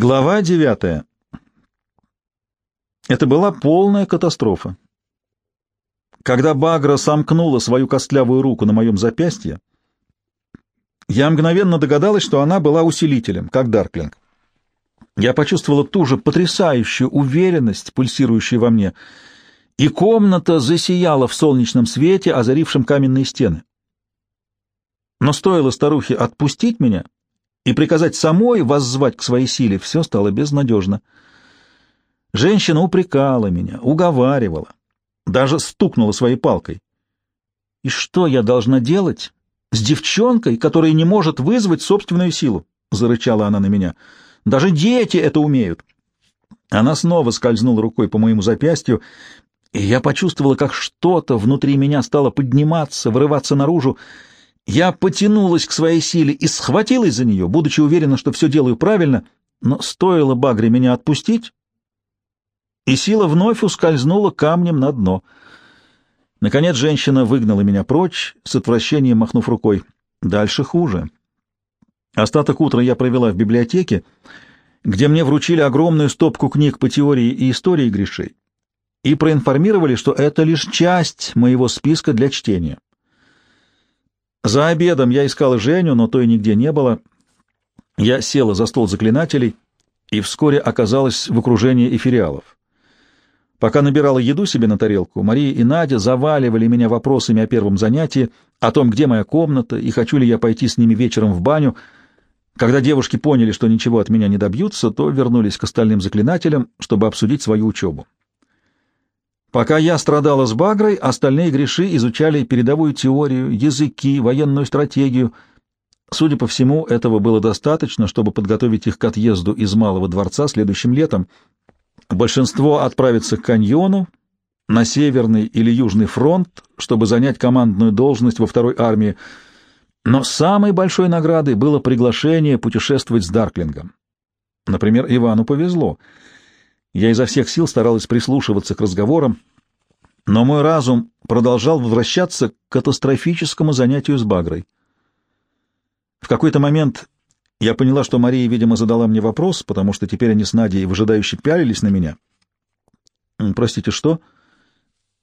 Глава девятая. Это была полная катастрофа. Когда Багра сомкнула свою костлявую руку на моем запястье, я мгновенно догадалась, что она была усилителем, как Дарклинг. Я почувствовала ту же потрясающую уверенность, пульсирующую во мне, и комната засияла в солнечном свете, озарившем каменные стены. Но стоило старухе отпустить меня — и приказать самой воззвать к своей силе, все стало безнадежно. Женщина упрекала меня, уговаривала, даже стукнула своей палкой. И что я должна делать с девчонкой, которая не может вызвать собственную силу? Зарычала она на меня. Даже дети это умеют. Она снова скользнула рукой по моему запястью, и я почувствовала, как что-то внутри меня стало подниматься, вырываться наружу. Я потянулась к своей силе и схватилась за нее, будучи уверена, что все делаю правильно, но стоило Багре меня отпустить, и сила вновь ускользнула камнем на дно. Наконец женщина выгнала меня прочь, с отвращением махнув рукой. Дальше хуже. Остаток утра я провела в библиотеке, где мне вручили огромную стопку книг по теории и истории грешей и проинформировали, что это лишь часть моего списка для чтения. За обедом я искала Женю, но той нигде не было. Я села за стол заклинателей и вскоре оказалась в окружении эфириалов. Пока набирала еду себе на тарелку, Мария и Надя заваливали меня вопросами о первом занятии, о том, где моя комната и хочу ли я пойти с ними вечером в баню. Когда девушки поняли, что ничего от меня не добьются, то вернулись к остальным заклинателям, чтобы обсудить свою учебу. Пока я страдала с Багрой, остальные греши изучали передовую теорию, языки, военную стратегию. Судя по всему, этого было достаточно, чтобы подготовить их к отъезду из Малого дворца следующим летом. Большинство отправится к каньону, на Северный или Южный фронт, чтобы занять командную должность во второй армии. Но самой большой наградой было приглашение путешествовать с Дарклингом. Например, Ивану повезло — я изо всех сил старалась прислушиваться к разговорам, но мой разум продолжал возвращаться к катастрофическому занятию с Багрой. В какой-то момент я поняла, что Мария, видимо, задала мне вопрос, потому что теперь они с Надей выжидающе пялились на меня. «Простите, что?»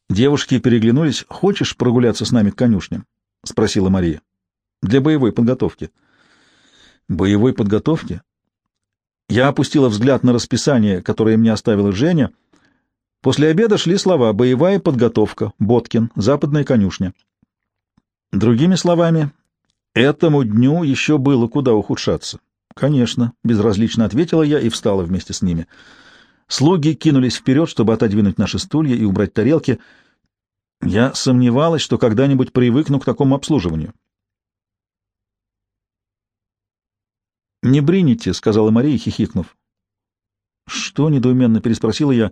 Девушки переглянулись. «Хочешь прогуляться с нами к конюшням?» — спросила Мария. «Для боевой подготовки». «Боевой подготовки?» Я опустила взгляд на расписание, которое мне оставила Женя. После обеда шли слова «боевая подготовка», «Боткин», «западная конюшня». Другими словами, этому дню еще было куда ухудшаться. «Конечно», — безразлично ответила я и встала вместе с ними. Слуги кинулись вперед, чтобы отодвинуть наши стулья и убрать тарелки. Я сомневалась, что когда-нибудь привыкну к такому обслуживанию. «Не брините», — сказала Мария, хихикнув. «Что?» — недоуменно переспросила я.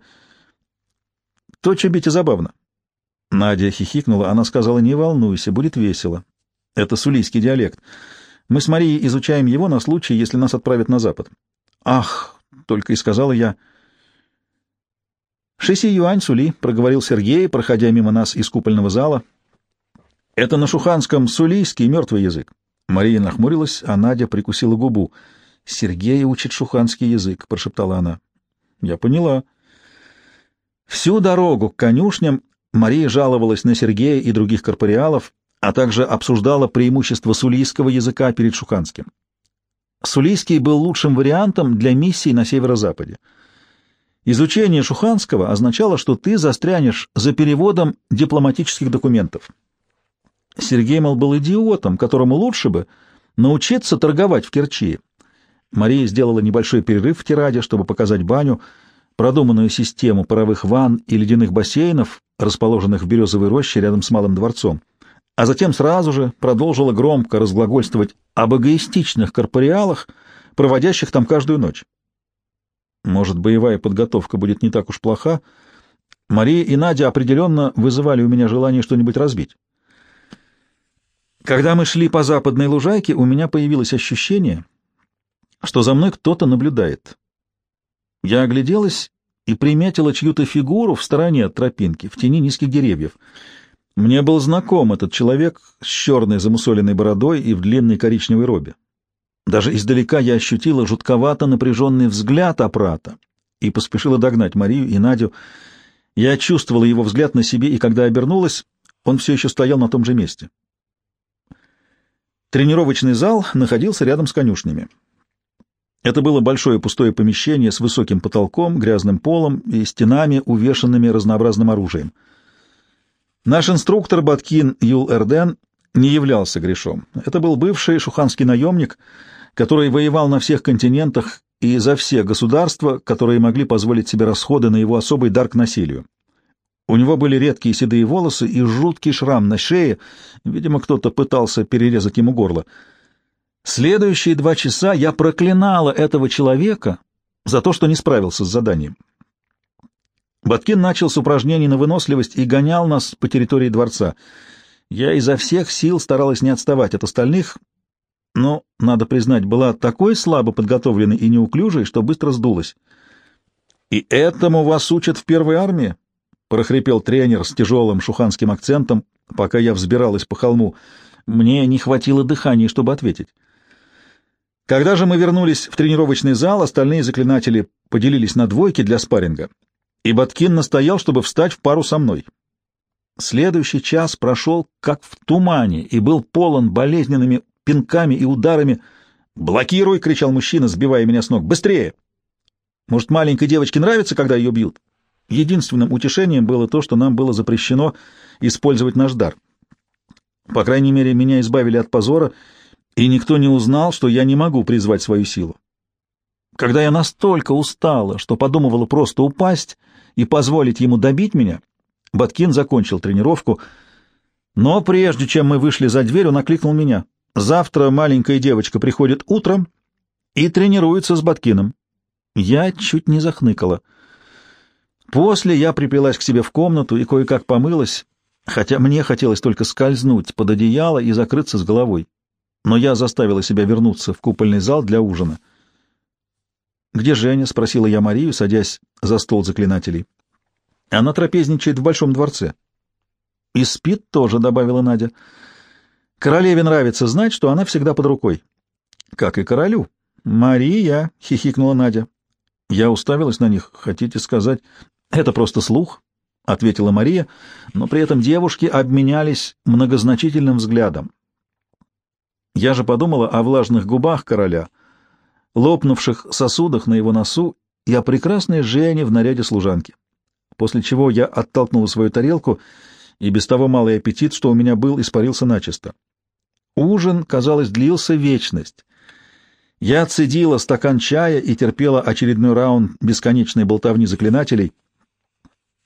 «То чебите забавно». Надя хихикнула. Она сказала, «Не волнуйся, будет весело. Это сулийский диалект. Мы с Марией изучаем его на случай, если нас отправят на запад». «Ах!» — только и сказала я. «Шеси юань, Сули», — проговорил Сергей, проходя мимо нас из купольного зала. «Это на шуханском сулийский мертвый язык. Мария нахмурилась, а Надя прикусила губу. «Сергей учит шуханский язык», — прошептала она. «Я поняла». Всю дорогу к конюшням Мария жаловалась на Сергея и других корпориалов, а также обсуждала преимущество сулийского языка перед шуханским. Сулийский был лучшим вариантом для миссий на северо-западе. Изучение шуханского означало, что ты застрянешь за переводом дипломатических документов. Сергей, мол, был идиотом, которому лучше бы научиться торговать в Керчи. Мария сделала небольшой перерыв в тираде, чтобы показать баню, продуманную систему паровых ванн и ледяных бассейнов, расположенных в березовой роще рядом с Малым дворцом, а затем сразу же продолжила громко разглагольствовать об эгоистичных корпориалах, проводящих там каждую ночь. Может, боевая подготовка будет не так уж плоха? Мария и Надя определенно вызывали у меня желание что-нибудь разбить. Когда мы шли по западной лужайке, у меня появилось ощущение, что за мной кто-то наблюдает. Я огляделась и приметила чью-то фигуру в стороне от тропинки, в тени низких деревьев. Мне был знаком этот человек с черной замусоленной бородой и в длинной коричневой робе. Даже издалека я ощутила жутковато напряженный взгляд апрата и поспешила догнать Марию и Надю. Я чувствовала его взгляд на себе, и когда обернулась, он все еще стоял на том же месте. Тренировочный зал находился рядом с конюшнями. Это было большое пустое помещение с высоким потолком, грязным полом и стенами, увешанными разнообразным оружием. Наш инструктор Баткин Юл Эрден не являлся грешом. Это был бывший шуханский наемник, который воевал на всех континентах и за все государства, которые могли позволить себе расходы на его особый дар к насилию. У него были редкие седые волосы и жуткий шрам на шее, видимо, кто-то пытался перерезать ему горло. Следующие два часа я проклинала этого человека за то, что не справился с заданием. Баткин начал с упражнений на выносливость и гонял нас по территории дворца. Я изо всех сил старалась не отставать от остальных, но, надо признать, была такой слабо подготовленной и неуклюжей, что быстро сдулась. «И этому вас учат в первой армии?» — прохрипел тренер с тяжелым шуханским акцентом, пока я взбиралась по холму. Мне не хватило дыхания, чтобы ответить. Когда же мы вернулись в тренировочный зал, остальные заклинатели поделились на двойки для спарринга, и Баткин настоял, чтобы встать в пару со мной. Следующий час прошел как в тумане и был полон болезненными пинками и ударами. «Блокируй!» — кричал мужчина, сбивая меня с ног. «Быстрее!» Может, маленькой девочке нравится, когда ее бьют? Единственным утешением было то, что нам было запрещено использовать наш дар. По крайней мере, меня избавили от позора, и никто не узнал, что я не могу призвать свою силу. Когда я настолько устала, что подумывала просто упасть и позволить ему добить меня, Баткин закончил тренировку, но прежде чем мы вышли за дверь, он окликнул меня. Завтра маленькая девочка приходит утром и тренируется с Баткиным. Я чуть не захныкала. После я приплелась к себе в комнату и кое-как помылась, хотя мне хотелось только скользнуть под одеяло и закрыться с головой. Но я заставила себя вернуться в купольный зал для ужина. «Где Женя?» — спросила я Марию, садясь за стол заклинателей. «Она трапезничает в Большом дворце». «И спит тоже», — добавила Надя. Королеве нравится знать, что она всегда под рукой. Как и королю. Мария, — хихикнула Надя. Я уставилась на них. Хотите сказать, это просто слух? — ответила Мария, но при этом девушки обменялись многозначительным взглядом. Я же подумала о влажных губах короля, лопнувших сосудах на его носу и о прекрасной Жене в наряде служанки. После чего я оттолкнула свою тарелку, и без того малый аппетит, что у меня был, испарился начисто. Ужин, казалось, длился вечность. Я цедила стакан чая и терпела очередной раунд бесконечной болтовни заклинателей.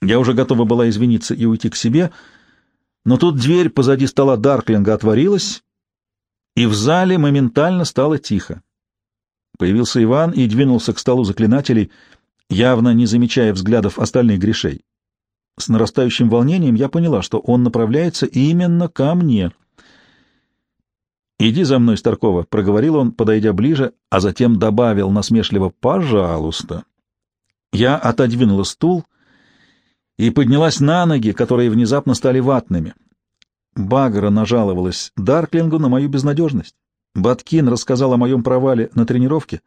Я уже готова была извиниться и уйти к себе, но тут дверь позади стола Дарклинга отворилась, и в зале моментально стало тихо. Появился Иван и двинулся к столу заклинателей, явно не замечая взглядов остальных грешей. С нарастающим волнением я поняла, что он направляется именно ко мне — «Иди за мной, Старкова», — проговорил он, подойдя ближе, а затем добавил насмешливо «пожалуйста». Я отодвинула стул и поднялась на ноги, которые внезапно стали ватными. Багра нажаловалась Дарклингу на мою безнадежность. Баткин рассказал о моем провале на тренировке.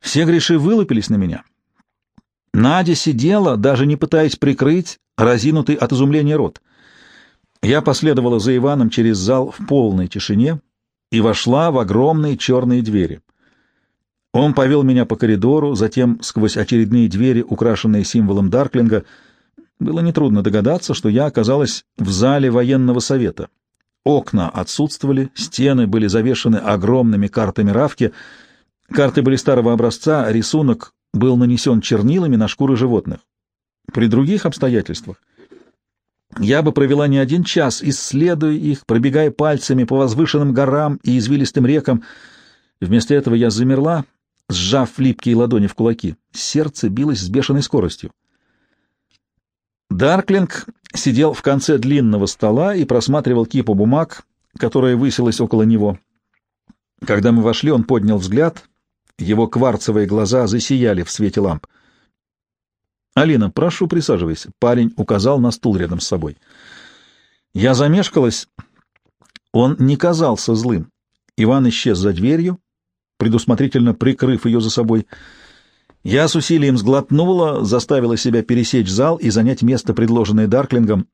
Все греши вылупились на меня. Надя сидела, даже не пытаясь прикрыть разинутый от изумления рот. Я последовала за Иваном через зал в полной тишине, и вошла в огромные черные двери. Он повел меня по коридору, затем сквозь очередные двери, украшенные символом Дарклинга. Было нетрудно догадаться, что я оказалась в зале военного совета. Окна отсутствовали, стены были завешаны огромными картами равки. Карты были старого образца, рисунок был нанесен чернилами на шкуры животных. При других обстоятельствах я бы провела не один час, исследуя их, пробегая пальцами по возвышенным горам и извилистым рекам. Вместо этого я замерла, сжав липкие ладони в кулаки. Сердце билось с бешеной скоростью. Дарклинг сидел в конце длинного стола и просматривал кипу бумаг, которая высилась около него. Когда мы вошли, он поднял взгляд, его кварцевые глаза засияли в свете ламп. «Алина, прошу, присаживайся». Парень указал на стул рядом с собой. Я замешкалась. Он не казался злым. Иван исчез за дверью, предусмотрительно прикрыв ее за собой. Я с усилием сглотнула, заставила себя пересечь зал и занять место, предложенное Дарклингом.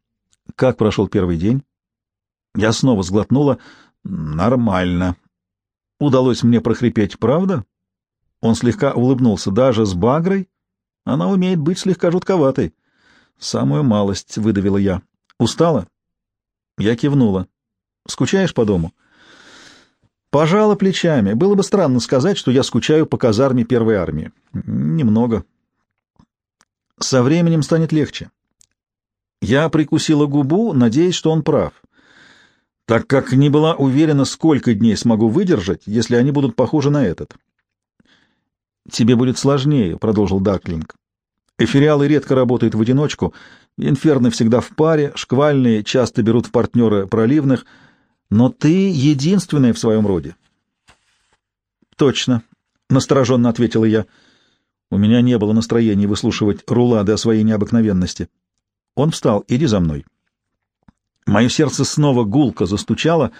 Как прошел первый день? Я снова сглотнула. Нормально. Удалось мне прохрипеть, правда? Он слегка улыбнулся. Даже с Багрой она умеет быть слегка жутковатой. Самую малость выдавила я. Устала? Я кивнула. Скучаешь по дому? Пожала плечами. Было бы странно сказать, что я скучаю по казарме первой армии. Немного. Со временем станет легче. Я прикусила губу, надеясь, что он прав, так как не была уверена, сколько дней смогу выдержать, если они будут похожи на этот. «Тебе будет сложнее», — продолжил Даклинг. «Эфириалы редко работают в одиночку, инферны всегда в паре, шквальные часто берут в партнеры проливных, но ты единственная в своем роде». «Точно», — настороженно ответила я. У меня не было настроения выслушивать рулады о своей необыкновенности. Он встал. «Иди за мной». Мое сердце снова гулко застучало.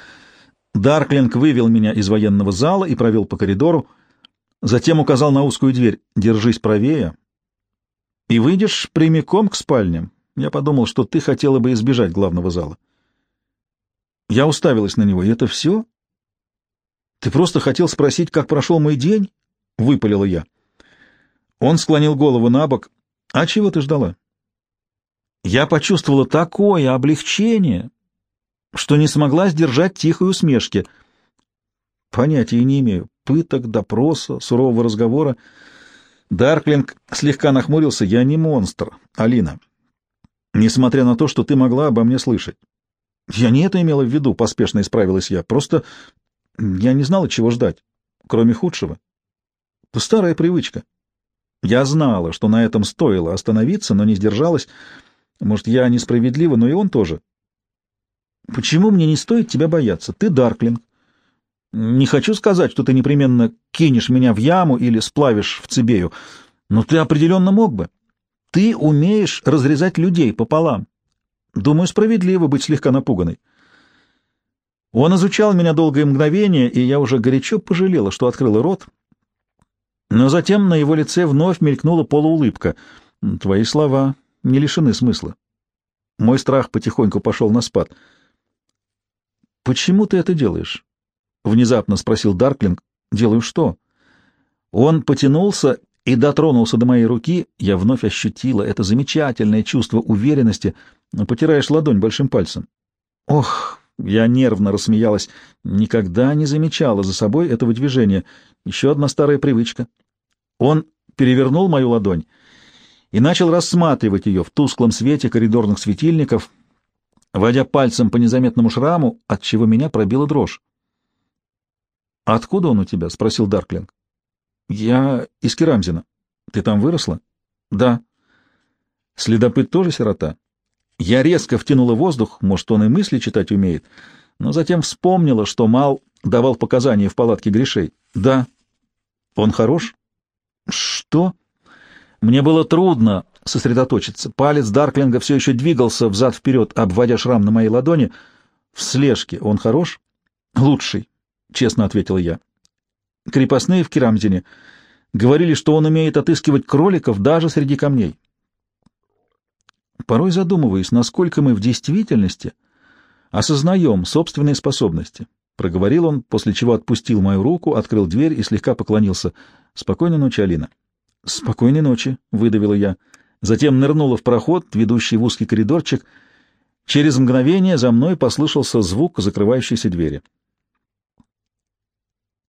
Дарклинг вывел меня из военного зала и провел по коридору. Затем указал на узкую дверь. «Держись правее, и выйдешь прямиком к спальням. Я подумал, что ты хотела бы избежать главного зала». Я уставилась на него. «И это все? Ты просто хотел спросить, как прошел мой день?» — выпалила я. Он склонил голову на бок. «А чего ты ждала?» Я почувствовала такое облегчение, что не смогла сдержать тихой усмешки. Понятия не имею. Пыток, допроса, сурового разговора. Дарклинг слегка нахмурился. Я не монстр, Алина. Несмотря на то, что ты могла обо мне слышать. Я не это имела в виду, поспешно исправилась я. Просто я не знала, чего ждать, кроме худшего. Старая привычка. Я знала, что на этом стоило остановиться, но не сдержалась. Может, я несправедлива, но и он тоже. Почему мне не стоит тебя бояться? Ты Дарклинг. Не хочу сказать, что ты непременно кинешь меня в яму или сплавишь в Цибею, но ты определенно мог бы. Ты умеешь разрезать людей пополам. Думаю, справедливо быть слегка напуганной. Он изучал меня долгое мгновение, и я уже горячо пожалела, что открыла рот. Но затем на его лице вновь мелькнула полуулыбка. Твои слова не лишены смысла. Мой страх потихоньку пошел на спад. «Почему ты это делаешь?» — внезапно спросил Дарклинг. «Делаю что?» Он потянулся и дотронулся до моей руки. Я вновь ощутила это замечательное чувство уверенности. Потираешь ладонь большим пальцем. «Ох!» — я нервно рассмеялась. Никогда не замечала за собой этого движения. Еще одна старая привычка. Он перевернул мою ладонь и начал рассматривать ее в тусклом свете коридорных светильников, водя пальцем по незаметному шраму, от чего меня пробила дрожь. «Откуда он у тебя?» — спросил Дарклинг. «Я из Керамзина. Ты там выросла?» «Да». «Следопыт тоже сирота?» Я резко втянула воздух, может, он и мысли читать умеет, но затем вспомнила, что Мал давал показания в палатке грешей. «Да». «Он хорош?» «Что?» Мне было трудно сосредоточиться. Палец Дарклинга все еще двигался взад-вперед, обводя шрам на моей ладони. В слежке он хорош? Лучший, честно ответил я. Крепостные в Керамзине говорили, что он умеет отыскивать кроликов даже среди камней. Порой задумываюсь, насколько мы в действительности осознаем собственные способности. Проговорил он, после чего отпустил мою руку, открыл дверь и слегка поклонился. «Спокойной ночи, Алина». «Спокойной ночи», — выдавила я. Затем нырнула в проход, ведущий в узкий коридорчик. Через мгновение за мной послышался звук закрывающейся двери.